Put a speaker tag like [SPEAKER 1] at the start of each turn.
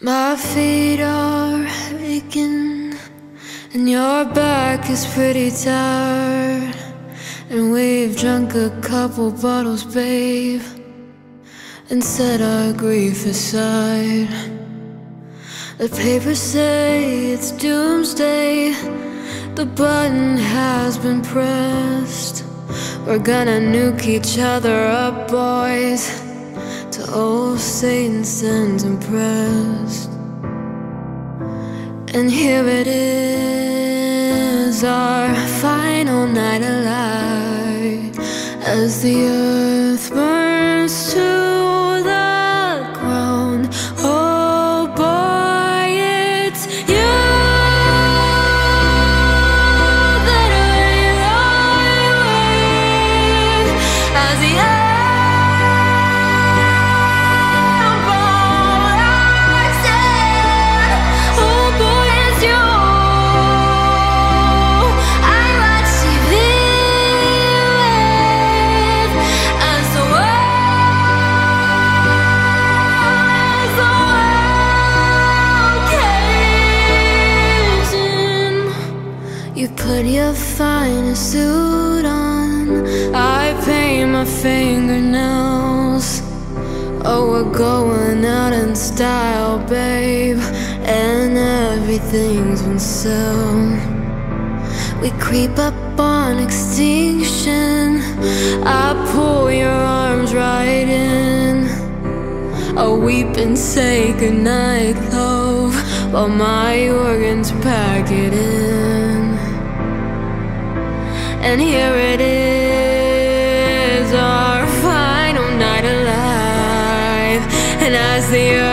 [SPEAKER 1] My feet are aching, and your back is pretty tired. And we've drunk a couple bottles, babe, and set our grief aside. The papers say it's doomsday, the button has been pressed. We're gonna nuke each other up, boys old Satan stands impressed. And here it is, our final night alive, as the earth burns to. Put your finest suit on. I paint my fingernails. Oh, we're going out in style, babe. And everything's been sold. We creep up on extinction. I pull your arms right in. Oh, I weep and say goodnight, love, while my organs pack it in. And here it is, our final night alive. And as the